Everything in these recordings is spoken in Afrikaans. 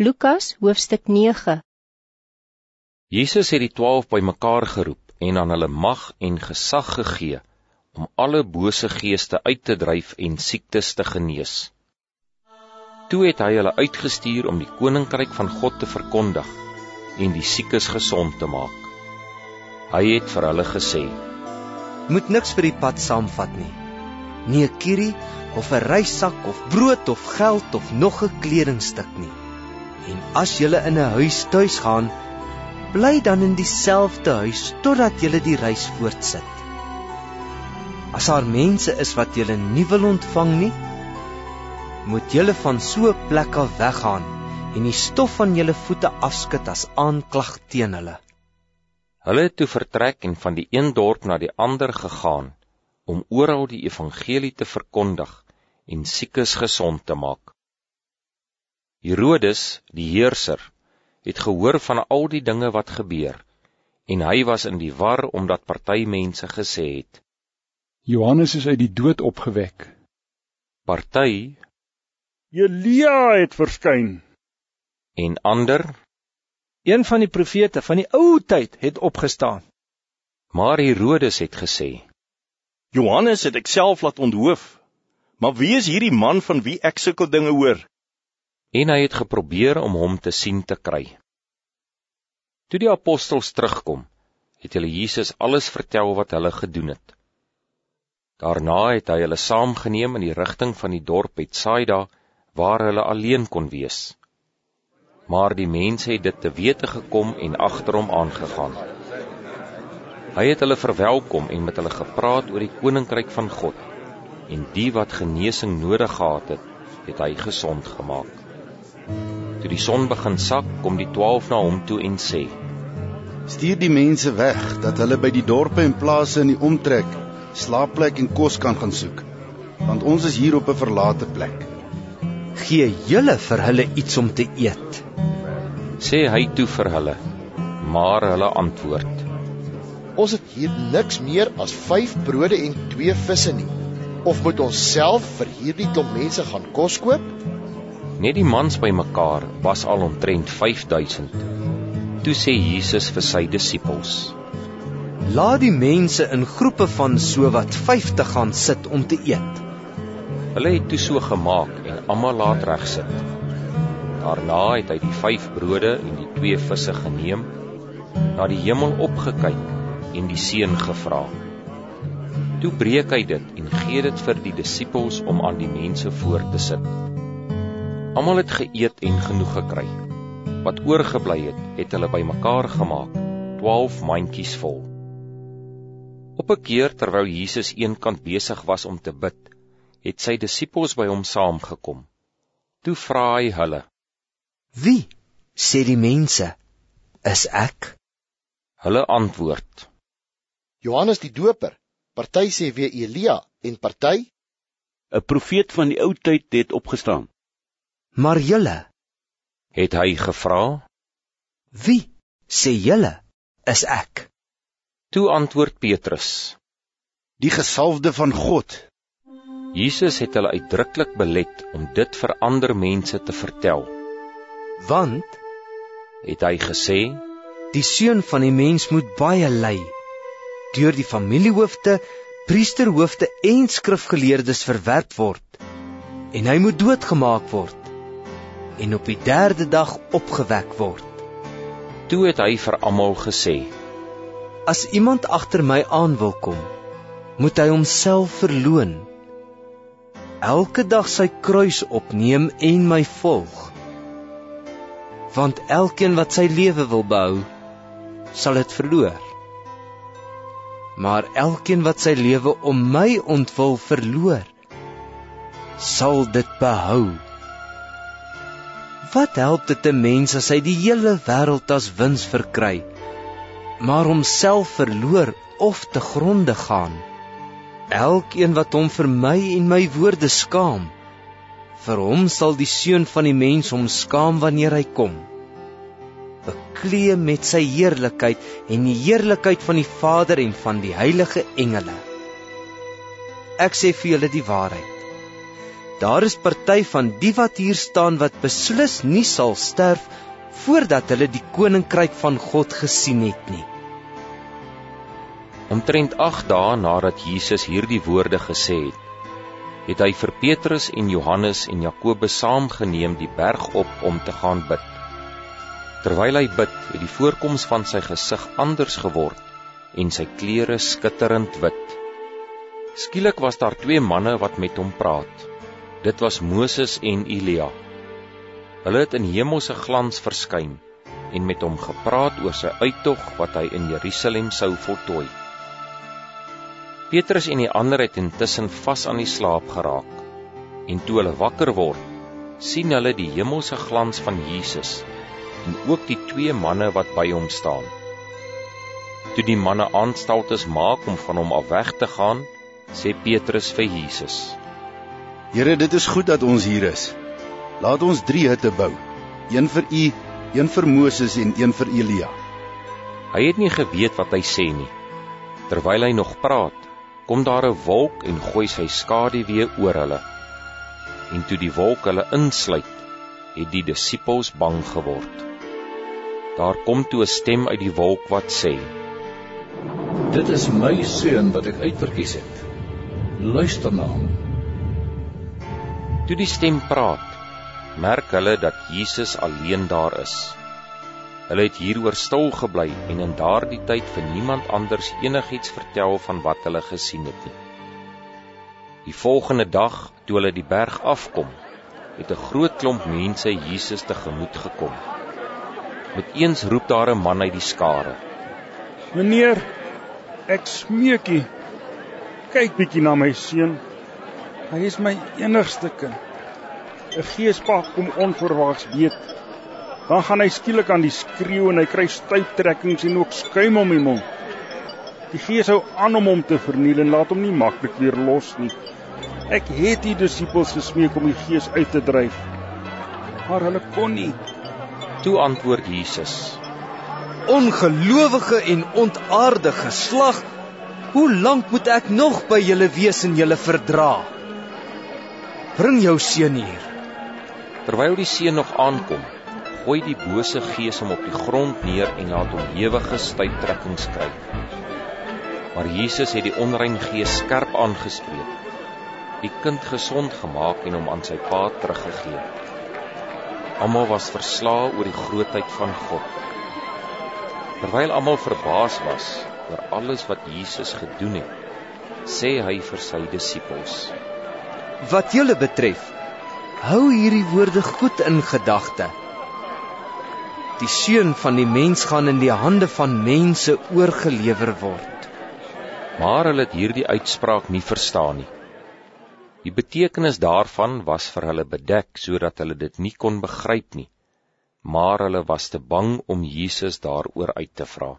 Lukas hoofstuk 9 Jesus het die twaalf bymekaar geroep en aan hulle mag en gesag gegee om alle bose geeste uit te dryf en siektes te genees. Toe het hy hulle uitgestuur om die koninkryk van God te verkondig en die siekes gesond te maak. Hy het vir hulle gesê: Moet niks vir die pad saamvat nie. Nie 'n kierie of 'n reissak of brood of geld of nog 'n kledingstuk nie. En as julle in 'n huis tuis gaan, bly dan in dieselfde huis totdat julle die reis voortsit. As daar mense is wat julle nie wil ontvang nie, moet julle van so 'n plek af weggaan en die stof van julle voete afskud as aanklag teen hulle. Hulle het toe vertrek en van die een dorp na die ander gegaan om oral die evangelie te verkondig en siekes gesond te maak. Herodes, die heerser, het gehoor van al die dinge wat gebeur en hy was in die war omdat party mense gesê het: Johannes is uit die dood opgewek. Party Elia het verskyn. en ander, Een van die profete van die ou tyd het opgestaan. maar Herodes het gesê: Johannes het ek self laat onthoof. Maar wie is hierdie man van wie ek sulke dinge hoor? En hy het geprobeer om hom te sien te kry. Toe die apostels terugkom, het hulle Jesus alles vertel wat hulle gedoen het. Daarna het hy hulle saamgeneem in die rigting van die dorp Betsaida waar hulle alleen kon wees. Maar die mense het dit te wete gekom en agter hom aangegaan. Hy het hulle verwelkom en met hulle gepraat oor die koninkryk van God en die wat genesing nodig gehad het, het hy gesond gemaak. Toe die son begin sak, kom die 12 na hom toe en sê: Stuur die mense weg dat hulle by die dorpe en plase in die omtrek slaapplek en kos kan gaan soek, want ons is hier op 'n verlate plek. Gee julle vir hulle iets om te eet. Sê hy toe vir hulle. Maar hulle antwoord: Ons het hier niks meer as 5 brode en 2 visse nie. Of moet ons self vir hierdie klomp mense gaan kos koop? Net die mans bymekaar was al omtrent 5000. Toe sê Jesus vir sy disippels: Laat die mense in groepe van sowat 50 gaan sit om te eet. Hulle het toe so gemaak en almal laat regsit. Daarna het hy die 5 brode en die 2 visse geneem, na die hemel opgekyk en die seën gevra. Toe breek hy dit en gee dit vir die disippels om aan die mense voor te sit. Almal het geëet en genoeg gekry. Wat oorgebly het, het hulle bymekaar gemaak, 12 mandjies vol. Op 'n keer terwyl Jesus eenkant besig was om te bid, het sy disippels by hom saamgekom. Toe vra hy hulle: Wie sê die mense is ek? Hulle antwoord: Johannes die Doper. Party sê weer Elia en party 'n Profeet van die ou tyd het opgestaan. Maar julle, het hy gevra. wie sê julle is ek? Toe antwoord Petrus: Die gesalfde van God. Jesus het hulle uitdruklik belet om dit vir ander mense te vertel. Want Het hy gesê: die seun van die mens moet baie ly deur die familiehoofde, priesterhoofde en skrifgeleerdes verwerp word en hy moet doodgemaak word en op die 3de dag opgewek word. Toe het hy vir almal gesê: As iemand agter my aan wil kom, moet hy homself verloën. Elke dag sy kruis opneem en my volg. Want elkeen wat sy lewe wil behou, sal dit verloor. Maar elkeen wat sy lewe om my ontwil verloor, sal dit behou. Wat help dit 'n mens as hy die hele wêreld as wins verkry, maar homself verloor of te gronde gaan? Elkeen wat hom vir my en my woorde skaam, vir hom sal die seun van die mens hom skaam wanneer hy kom. Beklee met sy heerlikheid en die heerlikheid van die Vader en van die heilige engele. Ek sê vir julle die waarheid. Daar is party van die wat hier staan wat beslis nie sal sterf voordat hulle die koninkryk van God gesien het nie. Omtrent 8 dae nadat Jesus hierdie woorde gesê het, het hy vir Petrus en Johannes en Jakobus saamgeneem die berg op om te gaan bid. Terwyl hy bid, het die voorkoms van sy gesig anders geword en sy klere skitterend wit. Skielik was daar twee manne wat met hom praat. Dit was Moses en Elia. Hulle het in hemelse glans verskyn en met hom gepraat oor sy uittog wat hy in Jerusalem sou voltooi. Petrus en die ander het intussen vas aan die slaap geraak. En toe hulle wakker word, sien hulle die hemelse glans van Jesus en ook die twee manne wat by hom staan. Toe die manne aanstaltes maak om van hom af weg te gaan, sê Petrus vir Jesus: Here, dit is goed dat ons hier is. Laat ons drie hutte bou. Een vir U, een vir Moses en een vir Elia. Hy het nie geweet wat hy sê nie. Terwyl hy nog praat, kom daar 'n wolk en gooi sy skadu weer oor hulle. En toe die wolk hulle insluit, het die disippels bang geword. Daar kom toe 'n stem uit die wolk wat sê: Dit is my seun wat ek uitverkies het. Luister na hom. Toe die stem praat, merk hulle dat Jesus alleen daar is. Hulle het hieroor stil gebly en in daardie tyd vir niemand anders enigiets vertel van wat hulle gesien het nie. Die volgende dag, toe hulle die berg afkom, het 'n groot klomp mense Jesus tegemoet gekom. Met eens roep daar 'n man uit die skare: "Meneer, ek smeek u, kyk bietjie na my seun. Hy is my enigste kind. 'n Geespa kom onverwags weet. Dan gaan hy skielik aan die skreeu en hy kry stuiptrekkings en ook skuim om die mond. Die gees hou aan om hom te verniel en laat hom nie maklik weer los nie. Ek het die disippels gesmeek om die gees uit te dryf, maar hulle kon nie. Toe antwoord Jesus: Ongelowige en ontaarde geslag, hoe lank moet ek nog by julle wees en julle verdra? Bring jou seun hier. Terwyl die seun nog aankom, gooi die bose gees hom op die grond neer en laat hom ewige stuiptrekkings kry. Maar Jesus het die onrein gees skerp aangespreek, die kind gesond gemaak en hom aan sy pa teruggegee. Almal was verslae oor die grootheid van God. Terwyl almal verbaas was oor alles wat Jesus gedoen het, sê hy vir sy disippels: Wat julle betref, hou hierdie woorde goed in gedagte. Die seun van die mens gaan in die hande van mense oorgelewer word. Maar hulle het hierdie uitspraak nie verstaan nie. Die betekenis daarvan was vir hulle bedek sodat hulle dit nie kon begryp nie. Maar hulle was te bang om Jesus daaroor uit te vra.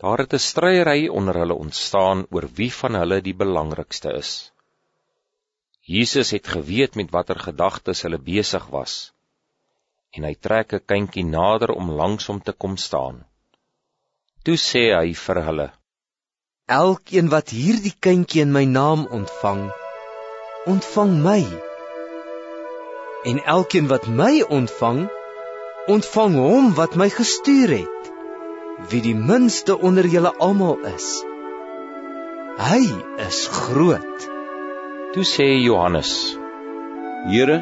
Daar het 'n stryery onder hulle ontstaan oor wie van hulle die belangrikste is. Jesus het geweet met watter gedagtes hulle besig was. En hy trek 'n kindjie nader om langs hom te kom staan. Toe sê hy vir hulle: Elkeen wat hierdie kindjie in my naam ontvang, ontvang my. En elkeen wat my ontvang, ontvang hom wat my gestuur het. Wie die minste onder julle almal is, hy is groot. Toe sê Johannes: Here,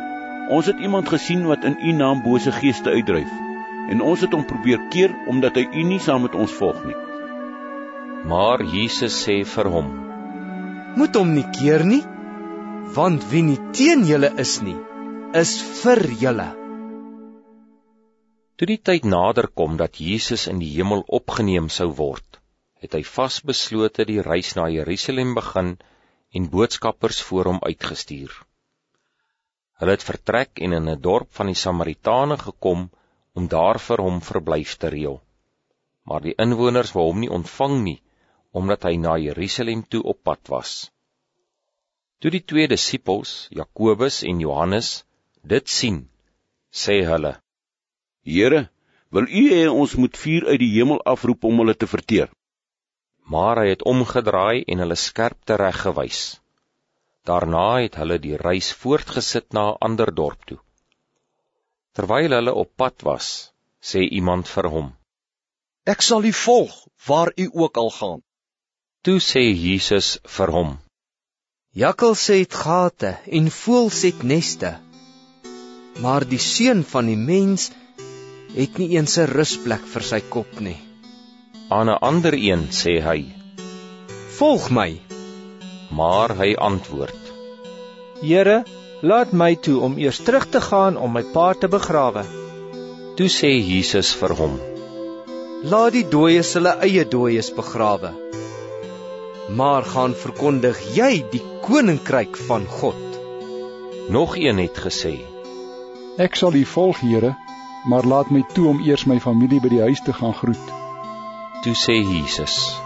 ons het iemand gesien wat in U naam bose geeste uitdryf en ons het hom probeer keer omdat hy U nie saam met ons volg nie. Maar Jesus sê vir hom: Moet hom nie keer nie, want wie nie teen julle is nie, is vir julle. Toe die tyd nader kom dat Jesus in die hemel opgeneem sou word, het hy vasbeslote die reis na Jerusalem begin en boodskappers voor hom uitgestuur. Hulle het vertrek en in 'n dorp van die Samaritane gekom om daar vir hom verblyf te reël. Maar die inwoners wou hom nie ontvang nie omdat hy na Jerusalem toe op pad was. Toe die twee disippels, Jakobus en Johannes, dit sien, sê hulle: Here, wil U hê ons moet vuur uit die hemel afroep om hulle te verteer? Maar hy het omgedraai en hulle skerp tereggewys. Daarna het hulle die reis voortgesit na 'n ander dorp toe. Terwyl hulle op pad was, sê iemand vir hom: Ek sal u volg waar u ook al gaan. Toe sê Jesus vir hom: Jakkals het gate en voëls het neste, maar die seun van die mens het nie eens 'n rusplek vir sy kop nie. Aan 'n ander een sê hy: Volg my. Maar hy antwoord: Here, laat my toe om eers terug te gaan om my pa te begrawe. Toe sê Jesus vir hom: Laat die dooies hulle eie dooies begrawe. Maar gaan verkondig jy die koninkryk van God. Nog een het gesê: Ek sal U volg, Here, maar laat my toe om eers my familie by die huis te gaan groet. Toe sê Jesus: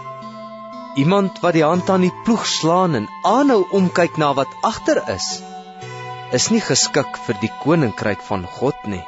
Iemand wat die hand aan die ploeg slaan en aanhou omkyk na wat agter is, is nie geskik vir die koninkryk van God nie.